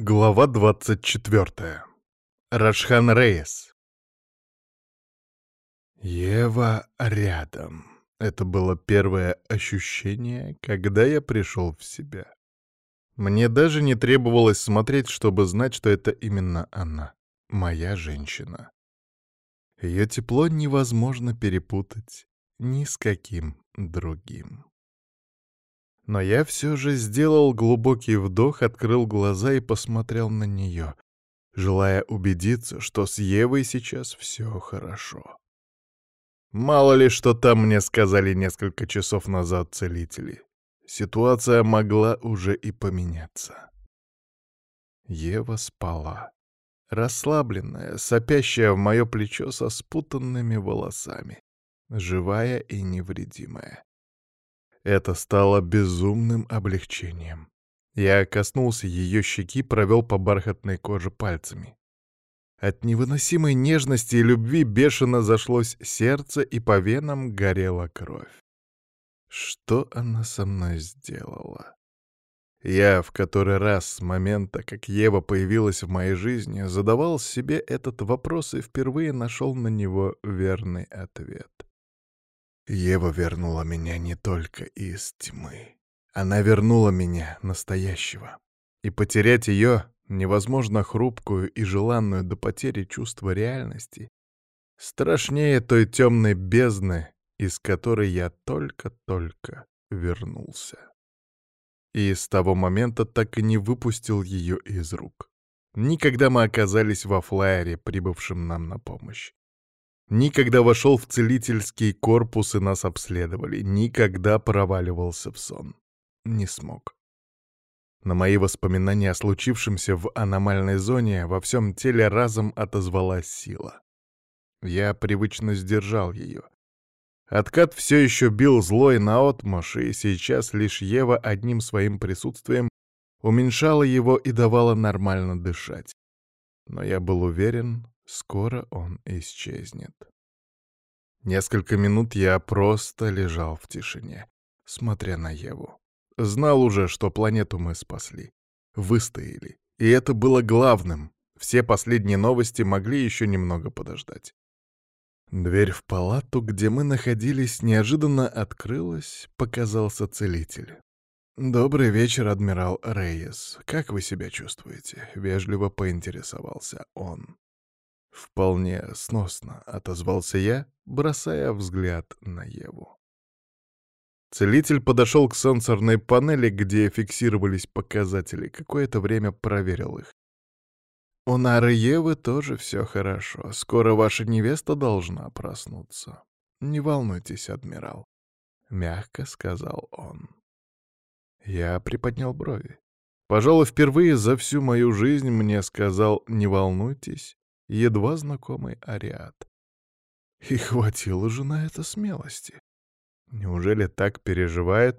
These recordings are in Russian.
Глава 24. Рашхан Рейс. Ева рядом. Это было первое ощущение, когда я пришел в себя. Мне даже не требовалось смотреть, чтобы знать, что это именно она, моя женщина. Ее тепло невозможно перепутать ни с каким другим. Но я все же сделал глубокий вдох, открыл глаза и посмотрел на нее, желая убедиться, что с Евой сейчас все хорошо. Мало ли, что там мне сказали несколько часов назад целители. Ситуация могла уже и поменяться. Ева спала. Расслабленная, сопящая в мое плечо со спутанными волосами. Живая и невредимая. Это стало безумным облегчением. Я коснулся ее щеки, провел по бархатной коже пальцами. От невыносимой нежности и любви бешено зашлось сердце, и по венам горела кровь. Что она со мной сделала? Я в который раз с момента, как Ева появилась в моей жизни, задавал себе этот вопрос и впервые нашел на него верный ответ. Ева вернула меня не только из тьмы. Она вернула меня, настоящего. И потерять ее, невозможно хрупкую и желанную до потери чувства реальности, страшнее той темной бездны, из которой я только-только вернулся. И с того момента так и не выпустил ее из рук. Никогда мы оказались во флайере, прибывшем нам на помощь. Никогда вошел в целительский корпус и нас обследовали. Никогда проваливался в сон. Не смог. На мои воспоминания о случившемся в аномальной зоне во всем теле разом отозвалась сила. Я привычно сдержал ее. Откат все еще бил злой наотмашь, и сейчас лишь Ева одним своим присутствием уменьшала его и давала нормально дышать. Но я был уверен, Скоро он исчезнет. Несколько минут я просто лежал в тишине, смотря на Еву. Знал уже, что планету мы спасли. Выстояли. И это было главным. Все последние новости могли еще немного подождать. Дверь в палату, где мы находились, неожиданно открылась, показался целитель. «Добрый вечер, адмирал Рейес. Как вы себя чувствуете?» — вежливо поинтересовался он. «Вполне сносно», — отозвался я, бросая взгляд на Еву. Целитель подошел к сенсорной панели, где фиксировались показатели, какое-то время проверил их. «У Нары Евы тоже все хорошо. Скоро ваша невеста должна проснуться. Не волнуйтесь, адмирал», — мягко сказал он. Я приподнял брови. Пожалуй, впервые за всю мою жизнь мне сказал «не волнуйтесь» едва знакомый Ариат. И хватило же на это смелости. Неужели так переживает,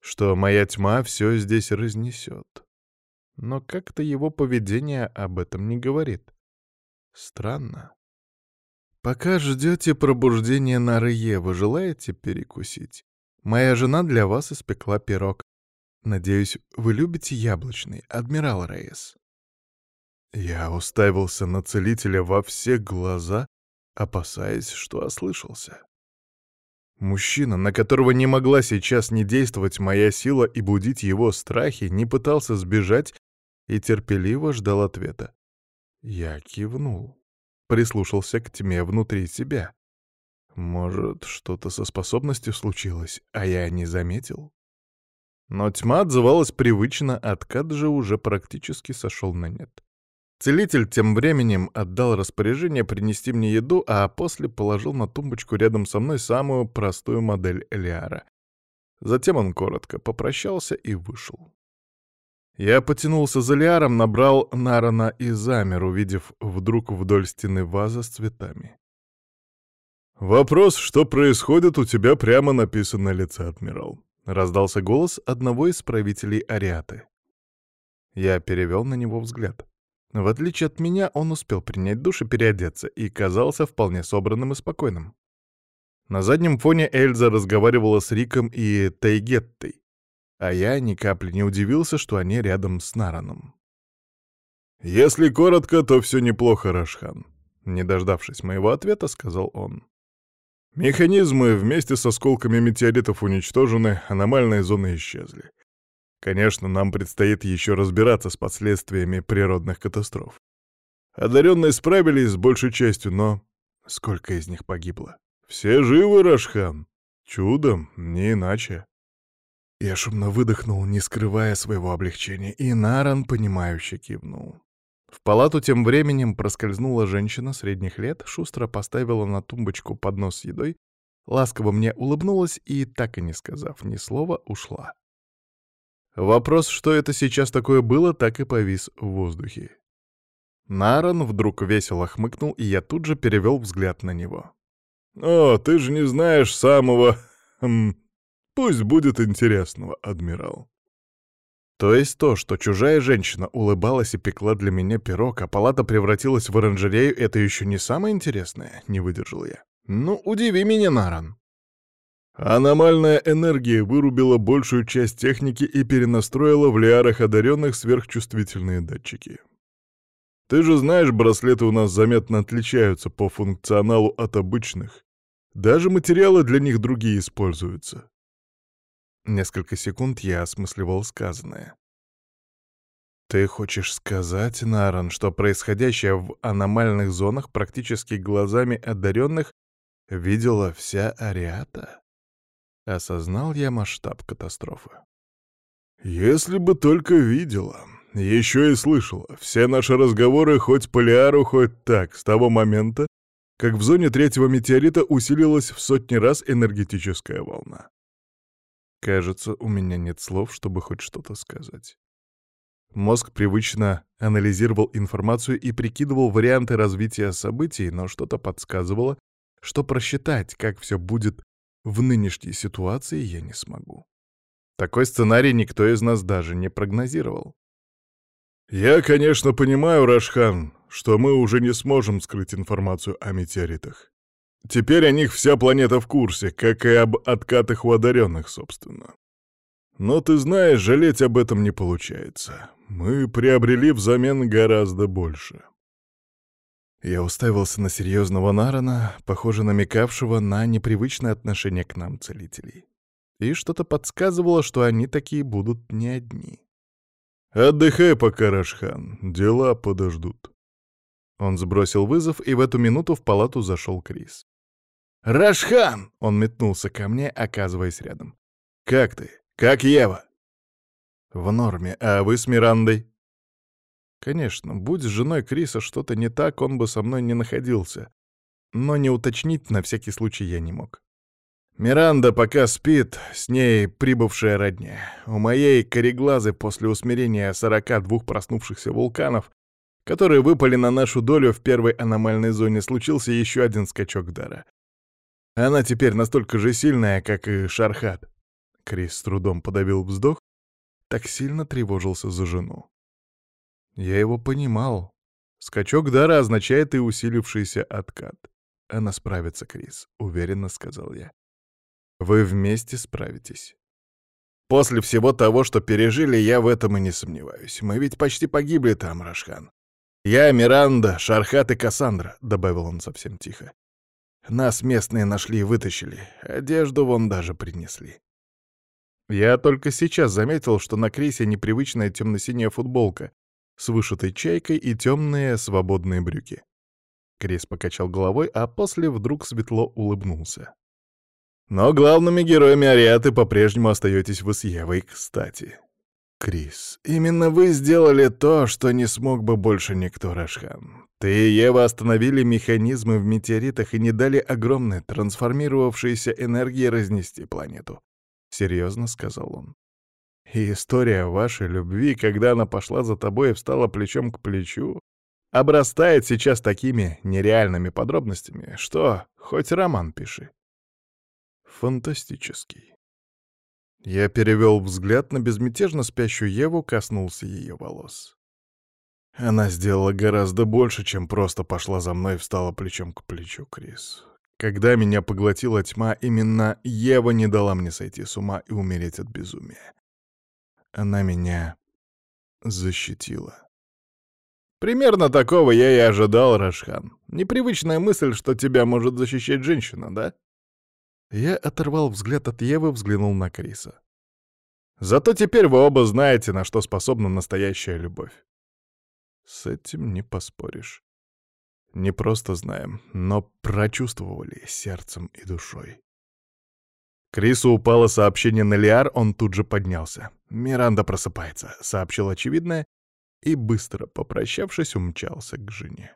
что моя тьма все здесь разнесет? Но как-то его поведение об этом не говорит. Странно. Пока ждете пробуждения Нары Евы, желаете перекусить? Моя жена для вас испекла пирог. Надеюсь, вы любите яблочный, адмирал Рейс. Я уставился на целителя во все глаза, опасаясь, что ослышался. Мужчина, на которого не могла сейчас не действовать моя сила и будить его страхи, не пытался сбежать и терпеливо ждал ответа. Я кивнул, прислушался к тьме внутри себя. Может, что-то со способностью случилось, а я не заметил? Но тьма отзывалась привычно, откат же уже практически сошел на нет. Целитель тем временем отдал распоряжение принести мне еду, а после положил на тумбочку рядом со мной самую простую модель Элиара. Затем он коротко попрощался и вышел. Я потянулся за Лиаром, набрал Нарана и замер, увидев вдруг вдоль стены ваза с цветами. «Вопрос, что происходит, у тебя прямо написан на лице, адмирал», — раздался голос одного из правителей Ариаты. Я перевел на него взгляд. В отличие от меня, он успел принять душ и переодеться, и казался вполне собранным и спокойным. На заднем фоне Эльза разговаривала с Риком и Тайгеттой, а я ни капли не удивился, что они рядом с Нараном. «Если коротко, то все неплохо, Рашхан», — не дождавшись моего ответа, сказал он. Механизмы вместе с осколками метеоритов уничтожены, аномальные зоны исчезли. Конечно, нам предстоит еще разбираться с последствиями природных катастроф. Одаренные справились с большей частью, но... Сколько из них погибло? Все живы, Рашхан. Чудом, не иначе. Я шумно выдохнул, не скрывая своего облегчения, и Наран, понимающе кивнул. В палату тем временем проскользнула женщина средних лет, шустро поставила на тумбочку поднос с едой, ласково мне улыбнулась и, так и не сказав ни слова, ушла. Вопрос, что это сейчас такое было, так и повис в воздухе. Наран вдруг весело хмыкнул, и я тут же перевел взгляд на него. «О, ты же не знаешь самого... Хм, пусть будет интересного, адмирал». То есть то, что чужая женщина улыбалась и пекла для меня пирог, а палата превратилась в оранжерею, это еще не самое интересное, не выдержал я. Ну, удиви меня, Наран. Аномальная энергия вырубила большую часть техники и перенастроила в лиарах одаренных сверхчувствительные датчики. Ты же знаешь, браслеты у нас заметно отличаются по функционалу от обычных. Даже материалы для них другие используются. Несколько секунд я осмысливал сказанное. Ты хочешь сказать, Наран, что происходящее в аномальных зонах практически глазами одаренных видела вся Ариата? Осознал я масштаб катастрофы. «Если бы только видела. Еще и слышала. Все наши разговоры хоть по Лиару, хоть так, с того момента, как в зоне третьего метеорита усилилась в сотни раз энергетическая волна. Кажется, у меня нет слов, чтобы хоть что-то сказать. Мозг привычно анализировал информацию и прикидывал варианты развития событий, но что-то подсказывало, что просчитать, как все будет в нынешней ситуации я не смогу. Такой сценарий никто из нас даже не прогнозировал. «Я, конечно, понимаю, Рашхан, что мы уже не сможем скрыть информацию о метеоритах. Теперь о них вся планета в курсе, как и об откатах у одаренных, собственно. Но ты знаешь, жалеть об этом не получается. Мы приобрели взамен гораздо больше. Я уставился на серьезного Нарана, похоже намекавшего на непривычное отношение к нам, целителей. И что-то подсказывало, что они такие будут не одни. «Отдыхай пока, Рашхан, дела подождут». Он сбросил вызов, и в эту минуту в палату зашел Крис. «Рашхан!» — он метнулся ко мне, оказываясь рядом. «Как ты? Как Ева?» «В норме. А вы с Мирандой?» Конечно, будь с женой Криса что-то не так, он бы со мной не находился. Но не уточнить на всякий случай я не мог. Миранда пока спит, с ней прибывшая родня. У моей кореглазы после усмирения 42 проснувшихся вулканов, которые выпали на нашу долю в первой аномальной зоне, случился еще один скачок дара. Она теперь настолько же сильная, как и Шархат. Крис с трудом подавил вздох, так сильно тревожился за жену. Я его понимал. Скачок дара означает и усилившийся откат. Она справится, Крис, уверенно сказал я. Вы вместе справитесь. После всего того, что пережили, я в этом и не сомневаюсь. Мы ведь почти погибли там, Рашхан. Я, Миранда, Шархат и Кассандра, добавил он совсем тихо. Нас местные нашли и вытащили. Одежду вон даже принесли. Я только сейчас заметил, что на Крисе непривычная темно-синяя футболка, с вышитой чайкой и темные свободные брюки. Крис покачал головой, а после вдруг светло улыбнулся. «Но главными героями Ариаты по-прежнему остаетесь вы с Евой, кстати. Крис, именно вы сделали то, что не смог бы больше никто, Рашхан. Ты и Ева остановили механизмы в метеоритах и не дали огромной трансформировавшейся энергии разнести планету. Серьезно сказал он. И история вашей любви, когда она пошла за тобой и встала плечом к плечу, обрастает сейчас такими нереальными подробностями, что хоть роман пиши. Фантастический. Я перевел взгляд на безмятежно спящую Еву, коснулся ее волос. Она сделала гораздо больше, чем просто пошла за мной и встала плечом к плечу, Крис. Когда меня поглотила тьма, именно Ева не дала мне сойти с ума и умереть от безумия. Она меня защитила. Примерно такого я и ожидал, Рашхан. Непривычная мысль, что тебя может защищать женщина, да? Я оторвал взгляд от Евы, взглянул на Криса. Зато теперь вы оба знаете, на что способна настоящая любовь. С этим не поспоришь. Не просто знаем, но прочувствовали сердцем и душой. Крису упало сообщение на Лиар, он тут же поднялся. «Миранда просыпается», — сообщил очевидное, и, быстро попрощавшись, умчался к жене.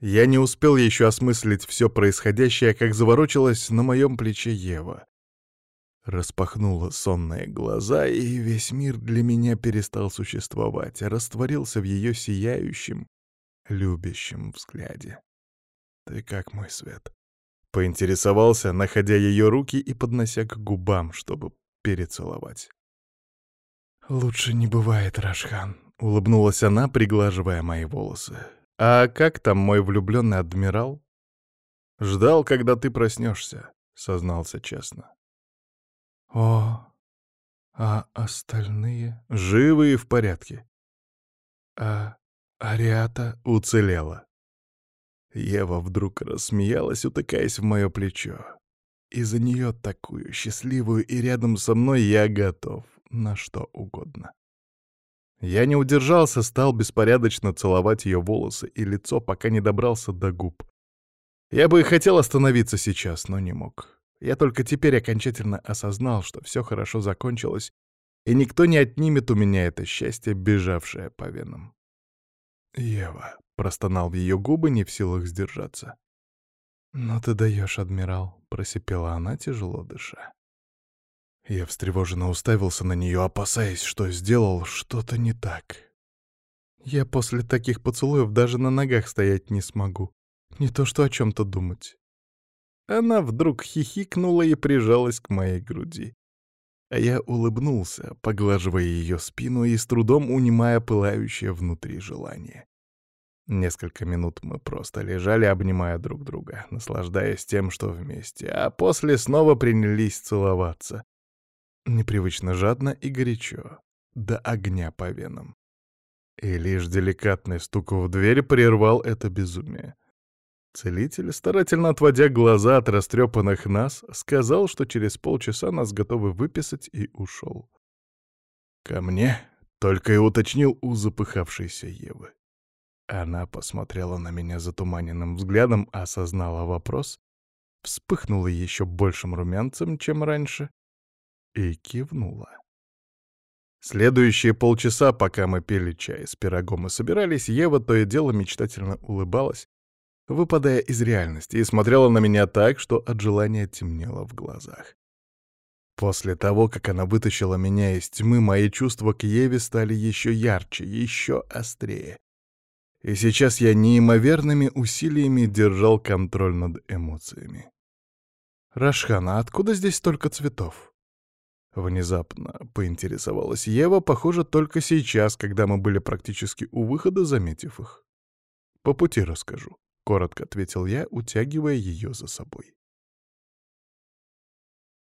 Я не успел еще осмыслить все происходящее, как заворочилась на моем плече Ева. Распахнула сонные глаза, и весь мир для меня перестал существовать, растворился в ее сияющем, любящем взгляде. «Ты как мой свет?» Поинтересовался, находя ее руки и поднося к губам, чтобы перецеловать. «Лучше не бывает, Рашхан», — улыбнулась она, приглаживая мои волосы. «А как там мой влюбленный адмирал?» «Ждал, когда ты проснешься», — сознался честно. «О, а остальные?» «Живы и в порядке». «А Ариата уцелела». Ева вдруг рассмеялась, утыкаясь в мое плечо. Из-за нее такую счастливую и рядом со мной я готов на что угодно. Я не удержался, стал беспорядочно целовать ее волосы и лицо, пока не добрался до губ. Я бы и хотел остановиться сейчас, но не мог. Я только теперь окончательно осознал, что все хорошо закончилось, и никто не отнимет у меня это счастье, бежавшее по венам. «Ева», — простонал в ее губы, не в силах сдержаться. «Ну ты даешь, адмирал», — просипела она, тяжело дыша. Я встревоженно уставился на нее, опасаясь, что сделал что-то не так. Я после таких поцелуев даже на ногах стоять не смогу. Не то что о чем-то думать. Она вдруг хихикнула и прижалась к моей груди. А я улыбнулся, поглаживая ее спину и с трудом унимая пылающее внутри желание. Несколько минут мы просто лежали, обнимая друг друга, наслаждаясь тем, что вместе, а после снова принялись целоваться. Непривычно жадно и горячо, до огня по венам. И лишь деликатный стук в дверь прервал это безумие. Целитель, старательно отводя глаза от растрепанных нас, сказал, что через полчаса нас готовы выписать, и ушел. «Ко мне?» — только и уточнил у запыхавшейся Евы. Она посмотрела на меня затуманенным взглядом, осознала вопрос, вспыхнула еще большим румянцем, чем раньше, и кивнула. Следующие полчаса, пока мы пили чай с пирогом и собирались, Ева то и дело мечтательно улыбалась, выпадая из реальности, и смотрела на меня так, что от желания темнело в глазах. После того, как она вытащила меня из тьмы, мои чувства к Еве стали еще ярче, еще острее. И сейчас я неимоверными усилиями держал контроль над эмоциями. «Рашхана, откуда здесь столько цветов?» Внезапно поинтересовалась Ева, похоже, только сейчас, когда мы были практически у выхода, заметив их. «По пути расскажу», — коротко ответил я, утягивая ее за собой.